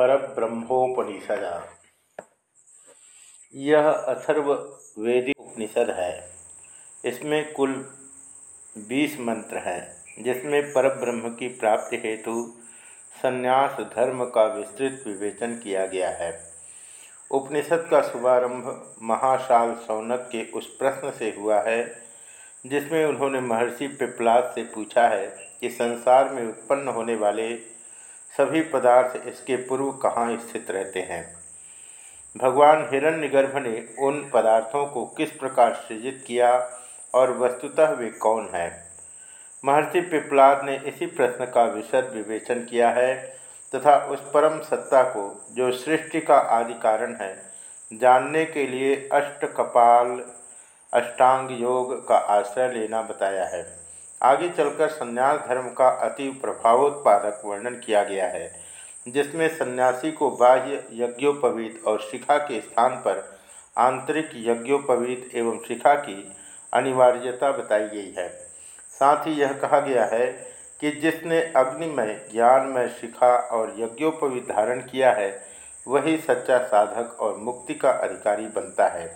परब्रह्मोपनिषद। यह अथर्ववेदी उपनिषद है। इसमें कुल बीस मंत्र हैं, जिसमें परब्रह्म की प्राप्ति हेतु संन्यास, धर्म का विस्तृत विवेचन किया गया है। उपनिषद का शुभारंभ महाशाल सौनक के उस प्रश्न से हुआ है, जिसमें उन्होंने महर्षि पिपलाद से पूछा है कि संसार में उत्पन्न होने वाले सभी पदार्थ इसके पूर्व कहाँ स्थित रहते हैं? भगवान हिरण्यगर्भ ने उन पदार्थों को किस प्रकार सृजित किया और वस्तुतः वे कौन है? महर्षि पिपलाद ने इसी प्रश्न का विशद विवेचन किया है तथा उस परम सत्ता को, जो सृष्टि का आदि कारण है, जानने के लिए अष्ट कपाल अष्टांग योग का आश्रय लेना बताया है। आगे चलकर संन्यास धर्म का अति प्रभावोत्पादक वर्णन किया गया है, जिसमें सन्यासी को बाह्य यज्ञोपवीत और शिखा के स्थान पर आंतरिक यज्ञोपवीत एवं शिखा की अनिवार्यता बताई गई है। साथ ही यह कहा गया है कि जिसने अग्निमय, ज्ञानमय शिखा और यज्ञोपवीत धारण किया है, वही सच्चा साधक और मुक्ति का अधिकारी बनता है।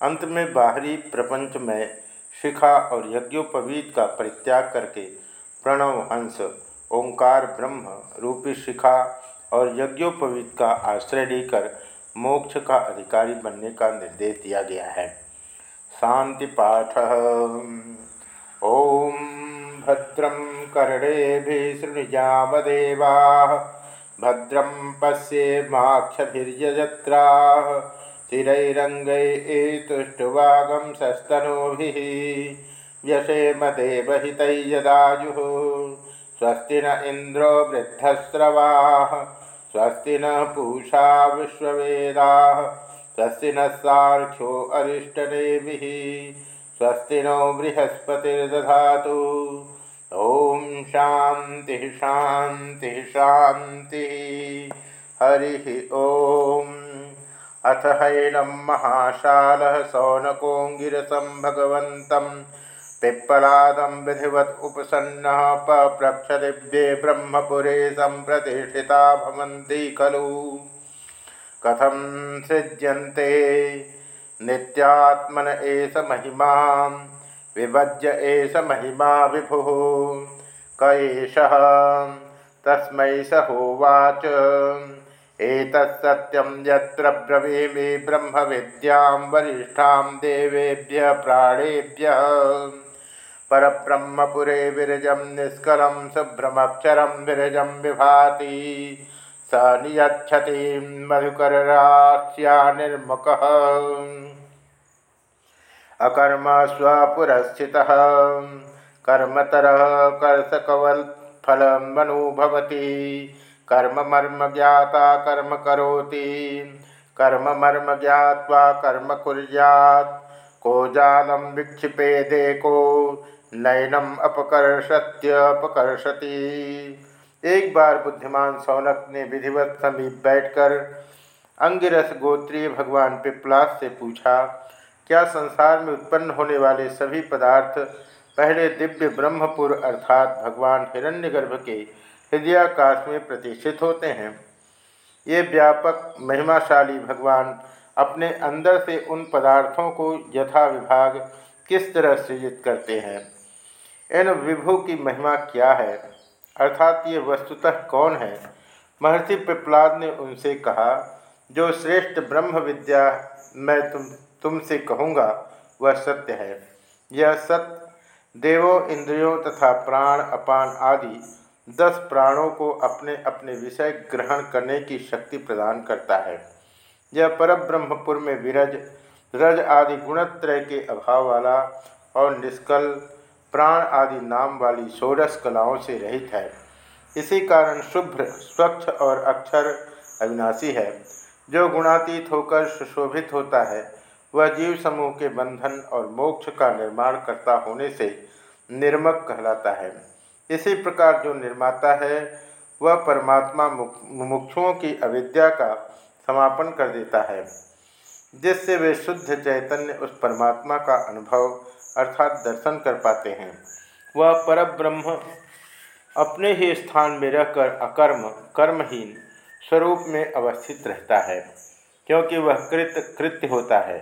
अंत में बाहरी प्रपंच में शिखा और यज्ञोपवीत का परित्याग करके प्रणव हंस ओंकार ब्रह्म रूपी शिखा और यज्ञोपवीत का आश्रय लेकर मोक्ष का अधिकारी बनने का निर्देश दिया गया है। शांति पाठ। ओम भद्रम कर्णे शृणुजावदेवा भद्रम पश्येमाक्षभिर्यजत्रा स्थिरैरङ्गैतुष्टुवागं सस्तनूभिः व्यसेम देवहितैयदायुः स्वस्ति न इन्द्रो वृद्धस्रवाः, स्वस्ति न पूषा विश्ववेदाः, स्वस्ति न सार्क्ष्यो अरिष्टनेमिः स्वस्ति नो बृहस्पतिर्दधातु। ॐ शान्तिः शान्तिः शान्तिः। हरिः ॐ अथ हैनं महाशाल सौनकोङ्गिरसं भगवन्तं पिप्पलादं विधिवत् उपसन्नः पप्रक्षदिव्ये ब्रह्मपुरे सम्प्रतिष्ठिता भवन्ति खलु। कथं सृज्यन्ते? नित्यात्मन एष महिमा, विभज्य एष महिमा विभुः। क एषः, तस्मै स होवाच एतत्सत्यं यत्र ब्रवीमि ब्रह्मविद्यां वरिष्ठां देवेभ्य प्राणेभ्य। परब्रह्मपुरे विरजं निष्कलं शुभ्रमक्षरं विरजं विभाति। स नियच्छति मधुकररास्या निर्मुखः। अकर्म कर्मतरः कर्षकवल्फलमनुभवति कर्म मर्म ज्ञाता कर्म करोति। कर्म मर्म ज्ञावा कर्म कुर्यात्। को जानम जालम विक्षिपेदेको नयनम अपकर्षत्यपकर्षति एक बार बुद्धिमान सौनक ने विधिवत समीप बैठकर अंगिरस गोत्रीय भगवान पिपलास से पूछा, क्या संसार में उत्पन्न होने वाले सभी पदार्थ पहले दिव्य ब्रह्मपुर अर्थात भगवान हिरण्यगर्भ के हृदयाकाश में प्रतिष्ठित होते हैं। ये व्यापक महिमाशाली भगवान अपने अंदर से उन पदार्थों को यथा विभाग किस तरह सृजित करते हैं? इन विभु की महिमा क्या है? अर्थात ये वस्तुतः कौन है? महर्षि पिपलाद ने उनसे कहा, जो श्रेष्ठ ब्रह्म विद्या मैं तुम, तुमसे कहूँगा, वह सत्य है। यह सत्य देवों इंद्रियों तथा प्राण, अपान आदि दस प्राणों को अपने अपने विषय ग्रहण करने की शक्ति प्रदान करता है। यह पर ब्रह्मपुर में विरज, रज आदि गुणत्रय के अभाव वाला और निष्कल प्राण आदि नाम वाली षोडश कलाओं से रहित है। इसी कारण शुभ्र, स्वच्छ और अक्षर अविनाशी है। जो गुणातीत होकर सुशोभित होता है, वह जीव समूह के बंधन और मोक्ष का निर्माण करता होने से निर्मक कहलाता है। इसी प्रकार जो निर्माता है, वह परमात्मा मुमुक्षुओं की अविद्या का समापन कर देता है, जिससे वे शुद्ध चैतन्य उस परमात्मा का अनुभव अर्थात दर्शन कर पाते हैं। वह पर ब्रह्म अपने ही स्थान में रहकर अकर्म, कर्महीन स्वरूप में अवस्थित रहता है, क्योंकि वह कृत, कृत्य होता है,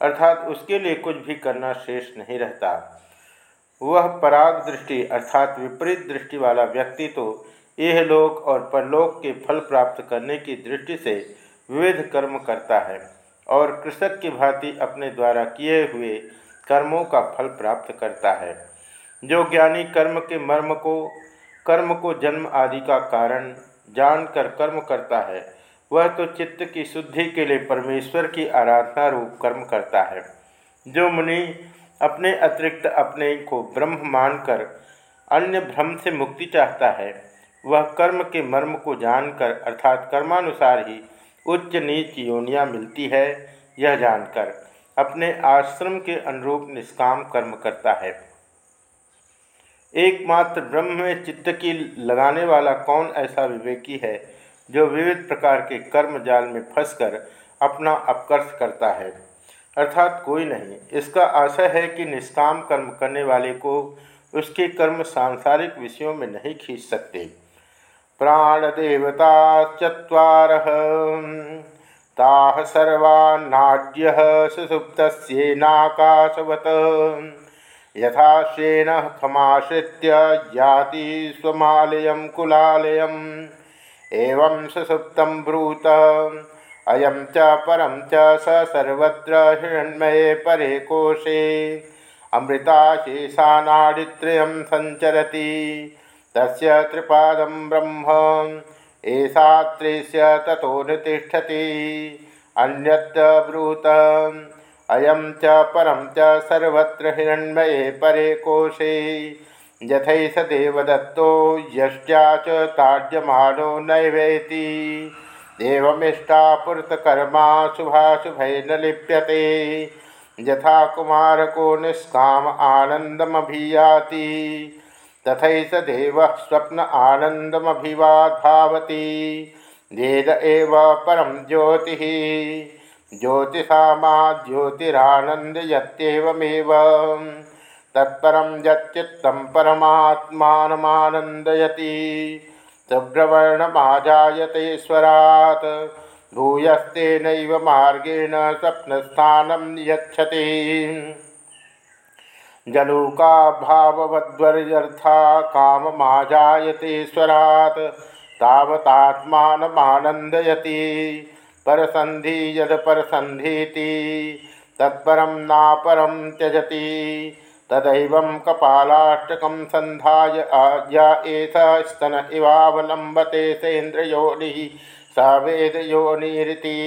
अर्थात उसके लिए कुछ भी करना शेष नहीं रहता। वह पराग दृष्टि अर्थात विपरीत दृष्टि वाला व्यक्ति तो यह लोक और परलोक के फल प्राप्त करने की दृष्टि से विविध कर्म करता है और कृषक की भांति अपने द्वारा किए हुए कर्मों का फल प्राप्त करता है। जो ज्ञानी कर्म के मर्म को, कर्म को जन्म आदि का कारण जानकर कर्म करता है, वह तो चित्त की शुद्धि के लिए परमेश्वर की आराधना रूप कर्म करता है। जो मुनि अपने अतिरिक्त अपने को ब्रह्म मानकर अन्य भ्रम से मुक्ति चाहता है, वह कर्म के मर्म को जानकर अर्थात कर्मानुसार ही उच्च नीच योनियाँ मिलती है, यह जानकर अपने आश्रम के अनुरूप निष्काम कर्म करता है। एकमात्र ब्रह्म में चित्त की लगाने वाला कौन ऐसा विवेकी है, जो विविध प्रकार के कर्म जाल में फंसकर अपना अपकर्ष करता है? अर्थात कोई नहीं। इसका आशय है कि निष्काम कर्म करने वाले को उसके कर्म सांसारिक विषयों में नहीं खींच सकते। प्राणदेवता चुवार ताह सर्वान्नाड्य सुसुप्तस्येनाकाशवत यथाश्रेण खमाश्रित्य याति स्वमालयं कुलालयम्। एवं सुसुप्तं ब्रूत। अयं च परं च सर्वत्र हिरण्मये परे कोशे अमृताशेषानाडित्रयं सञ्चरति। तस्य त्रिपादं ब्रह्म एषात्रेस्य ततो नितिष्ठति। अन्यत्र ब्रूत अयम च परम च सर्वत्र हिरण्मये परे कोशे यथैष देवदत्तो यश्चा च ताड्यमानो नैवेति। एवमिष्टापुरतकर्मा शुभाशुभै न लिप्यते यथा कुमारको निष्काम आनंदमभियाति तथैष देव स्वप्न आनंदमभिवाधावती वेद एव परम ज्योति। ज्योतिषामा ज्योतिरानंदयत्येवमेव तत्परम यच्चित्तं परमात्मानमानन्दयति। शुभ्रवर्णमाजायते स्वरात् भूयस्तेनैव मार्गेण स्वप्नस्थानं जलूका भाववद्वर्यर्था काममाजायते स्वरात् तावतात्मानमानन्दयति। परसंधि यद परसंधीति तत्परम नापरम त्यजति। तदैव कपालाष्टकं संधाय आज्ञा एष स्तन इवावलंबते सेन्द्रयोनि स वेदयोनिरिति।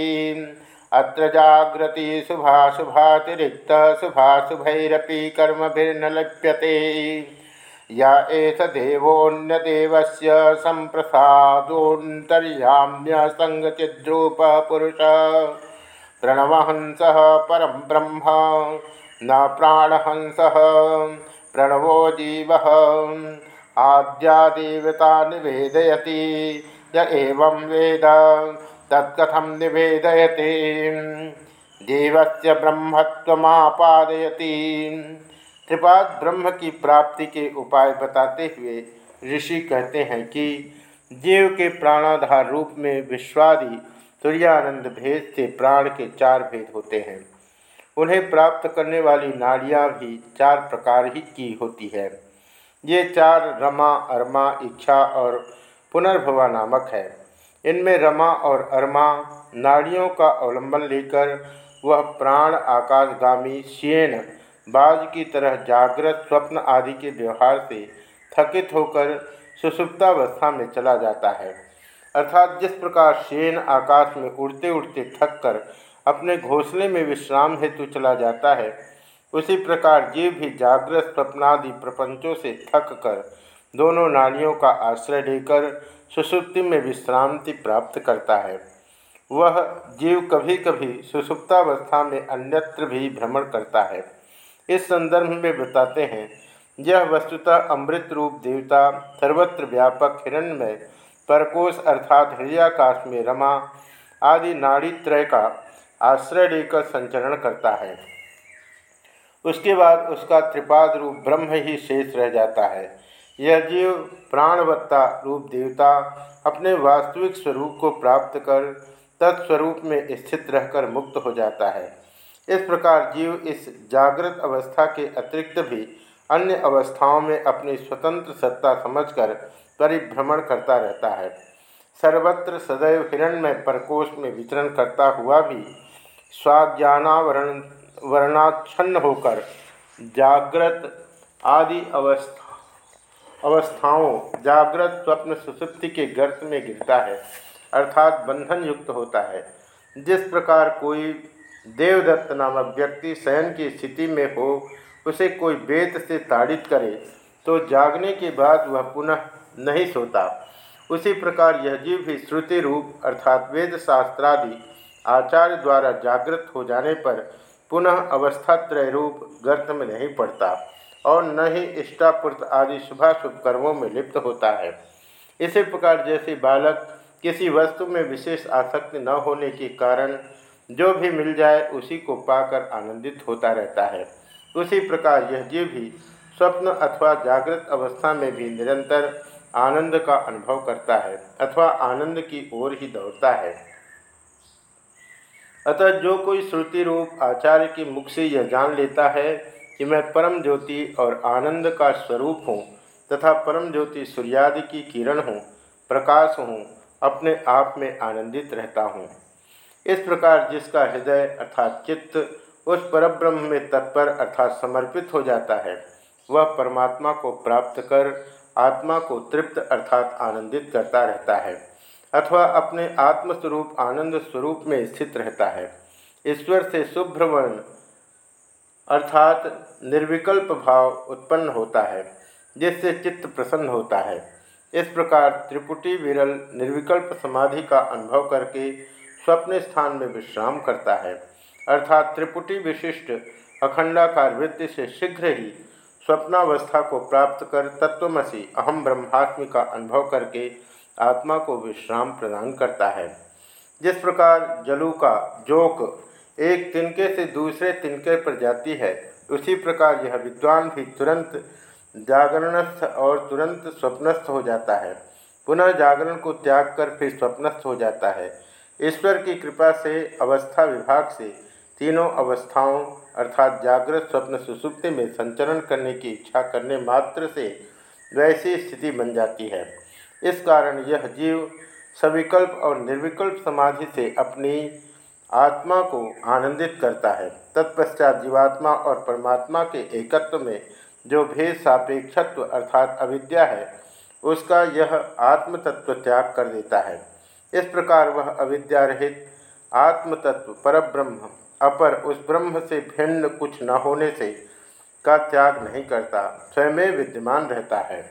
अत्र जागृति शुभाशुभातिरिक्त शुभाशुभैरपि कर्मभिर्न लिप्यते या एष देवोऽन्यदेवस्य सम्प्रसादोऽन्तर्याम्य सङ्गचिद्रूपपुरुष प्रणवहंसः परं ब्रह्म। न प्राणहंस, प्रणवो जीव। आद्यादेवता निवेदयति, य एवं वेद, तत्कथं निवेदयति। जीवस्य ब्रह्मत्वमापादयति। त्रिपाद ब्रह्म की प्राप्ति के उपाय बताते हुए ऋषि कहते हैं कि जीव के प्राणाधार रूप में विश्वादि तुरैयानंद भेद से प्राण के चार भेद होते हैं। उन्हें प्राप्त करने वाली नाड़ियाँ भी चार प्रकार ही की होती है। ये चार रमा, अरमा, इच्छा और पुनर्भवा नामक है। इनमें रमा और अरमा नाड़ियों का अवलंबन लेकर वह प्राण, आकाशगामी शेन बाज की तरह जागृत, स्वप्न आदि के व्यवहार से थकित होकर सुसुप्तावस्था में चला जाता है। अर्थात जिस प्रकार शेन आकाश में उड़ते उड़ते थक कर अपने घोंसले में विश्राम हेतु चला जाता है। उसी प्रकार जीव भी जागृत स्वप्नादि प्रपंचों से थक कर दोनों नाड़ियों का आश्रय लेकर सुसुप्ति में विश्रांति प्राप्त करता है। वह जीव कभी कभी सुसुप्तावस्था में अन्यत्र भी भ्रमण करता है। इस संदर्भ में बताते हैं, यह वस्तुतः अमृत रूप देवता, सर्वत्र व्यापक हिरण्यमय, परकोश अर्थात हृदयाकाश में रमा आदि नाड़ी त्रय का आश्रय लेकर संचरण करता है। उसके बाद उसका त्रिपाद रूप ब्रह्म ही शेष रह जाता है। यह जीव प्राणवत्ता रूप देवता अपने वास्तविक स्वरूप को प्राप्त कर तत्स्वरूप में स्थित रहकर मुक्त हो जाता है। इस प्रकार जीव इस जागृत अवस्था के अतिरिक्त भी अन्य अवस्थाओं में अपनी स्वतंत्र सत्ता समझकर परिभ्रमण करता रहता है। सर्वत्र सदैव हिरण में प्रकोष्ठ में विचरण करता हुआ भी स्वाज्ञानावरण, वर्णाच्छन्न होकर जागृत आदि अवस्था, अवस्थाओं, जागृत स्वप्न सुसुप्ति के गर्त में गिरता है, अर्थात बंधन युक्त होता है। जिस प्रकार कोई देवदत्त नामक व्यक्ति शयन की स्थिति में हो, उसे कोई वेद से ताड़ित करे तो जागने के बाद वह पुनः नहीं सोता। उसी प्रकार यह जीव भी श्रुति रूप, अर्थात वेद शास्त्रादि आचार्य द्वारा जागृत हो जाने पर पुनः अवस्थात्रय रूप गर्त में नहीं पड़ता और न ही इष्टापुर्त आदि शुभाशुभ कर्मों में लिप्त होता है। इसी प्रकार जैसे बालक किसी वस्तु में विशेष आसक्ति न होने के कारण जो भी मिल जाए, उसी को पाकर आनंदित होता रहता है। उसी प्रकार यह जीव भी स्वप्न अथवा जागृत अवस्था में भी निरंतर आनंद का अनुभव करता है अथवा आनंद की ओर ही दौड़ता है। अतः जो कोई श्रुति रूप आचार्य के मुख से यह जान लेता है कि मैं परम ज्योति और आनंद का स्वरूप हूँ तथा परम ज्योति सूर्यादि की किरण हूँ, प्रकाश हूँ, अपने आप में आनंदित रहता हूँ। इस प्रकार जिसका हृदय अर्थात चित्त उस परब्रह्म में तत्पर अर्थात समर्पित हो जाता है, वह परमात्मा को प्राप्त कर आत्मा को तृप्त अर्थात आनंदित करता रहता है। अथवा अपने आत्मस्वरूप आनंद स्वरूप में स्थित रहता है। ईश्वर से शुभ्रवर्ण अर्थात निर्विकल्प भाव उत्पन्न होता है, जिससे चित्त प्रसन्न होता है। इस प्रकार त्रिपुटी विरल निर्विकल्प समाधि का अनुभव करके स्वप्न स्थान में विश्राम करता है। अर्थात त्रिपुटी विशिष्ट अखंडाकार वृत्ति से शीघ्र ही स्वप्नावस्था को प्राप्त कर तत्वमसी अहम ब्रह्मात्म का अनुभव करके आत्मा को विश्राम प्रदान करता है। जिस प्रकार जलू का जोक एक तिनके से दूसरे तिनके पर जाती है, उसी प्रकार यह विद्वान भी तुरंत जागरणस्थ और तुरंत स्वप्नस्थ हो जाता है। पुनः जागरण को त्याग कर फिर स्वप्नस्थ हो जाता है। ईश्वर की कृपा से अवस्था विभाग से तीनों अवस्थाओं अर्थात जागृत स्वप्न सुसुप्ति में संचरण करने की इच्छा करने मात्र से वैसी स्थिति बन जाती है। इस कारण यह जीव सविकल्प और निर्विकल्प समाधि से अपनी आत्मा को आनंदित करता है। तत्पश्चात जीवात्मा और परमात्मा के एकत्व में जो भेद सापेक्षत्व अर्थात अविद्या है, उसका यह आत्म तत्व त्याग कर देता है। इस प्रकार वह अविद्या रहित आत्म तत्व पर ब्रह्म अपर उस ब्रह्म से भिन्न कुछ न होने से का त्याग नहीं करता, स्वयं विद्यमान रहता है।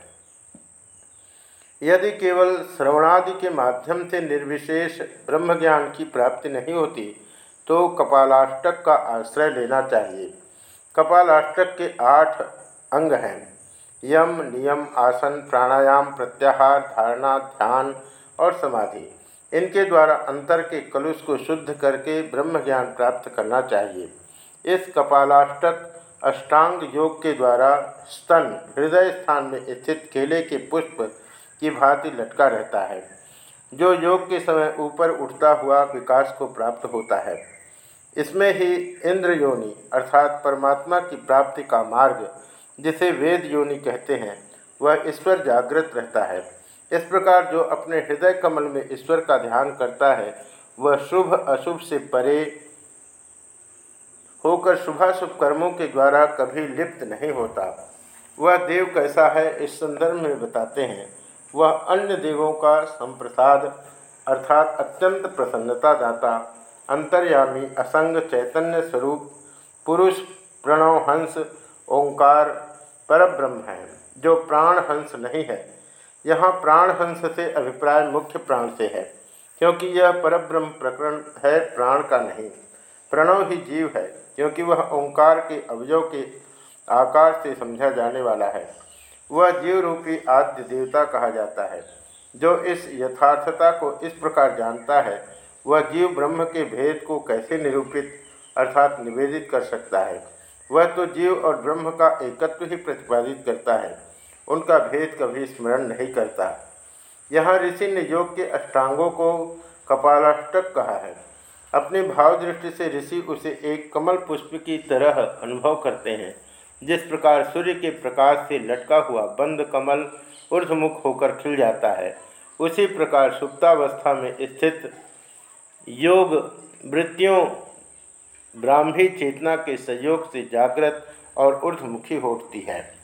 यदि केवल श्रवणादि के माध्यम से निर्विशेष ब्रह्म ज्ञान की प्राप्ति नहीं होती तो कपालाष्टक का आश्रय लेना चाहिए। कपालाष्टक के आठ अंग हैं। यम, नियम, आसन, प्राणायाम, प्रत्याहार, धारणा, ध्यान और समाधि। इनके द्वारा अंतर के कलुष को शुद्ध करके ब्रह्म ज्ञान प्राप्त करना चाहिए। इस कपालाष्टक अष्टांग योग के द्वारा स्तन, हृदय स्थान में स्थित केले के पुष्प की भांति लटका रहता है। जो योग के समय ऊपर उठता हुआ विकास को प्राप्त होता है। इसमें ही इंद्र योनि अर्थात परमात्मा की प्राप्ति का मार्ग, जिसे वेद योनि कहते हैं, वह ईश्वर जागृत रहता है। इस प्रकार जो अपने हृदय कमल में ईश्वर का ध्यान करता है, वह शुभ अशुभ से परे होकर शुभाशुभ कर्मों के द्वारा कभी लिप्त नहीं होता। वह देव कैसा है इस संदर्भ में बताते हैं। वह अन्य देवों का संप्रसाद अर्थात अत्यंत प्रसन्नता दाता, अंतर्यामी, असंग चैतन्य स्वरूप, पुरुष, प्रणव, हंस, ओंकार, परब्रह्म है, जो प्राण हंस नहीं है। यहाँ प्राण हंस से अभिप्राय मुख्य प्राण से है, क्योंकि यह परब्रह्म प्रकरण है, प्राण का नहीं। प्रणव ही जीव है, क्योंकि वह ओंकार के अवयव के आकार से समझा जाने वाला है। वह जीव रूपी आद्य देवता कहा जाता है, जो इस यथार्थता को इस प्रकार जानता है, वह जीव ब्रह्म के भेद को कैसे निरूपित अर्थात निवेदित कर सकता है। वह तो जीव और ब्रह्म का एकत्व ही प्रतिपादित करता है, उनका भेद कभी स्मरण नहीं करता। यहाँ ऋषि ने योग के अष्टांगों को कपालाष्टक कहा है। अपनी भाव दृष्टि से ऋषि उसे एक कमल पुष्प की तरह अनुभव करते हैं। जिस प्रकार सूर्य के प्रकाश से लटका हुआ बंद कमल ऊर्धमुख होकर खिल जाता है, उसी प्रकार सुप्तावस्था में स्थित योग वृत्तियों ब्राह्मी चेतना के सहयोग से जागृत और ऊर्धमुखी होती है।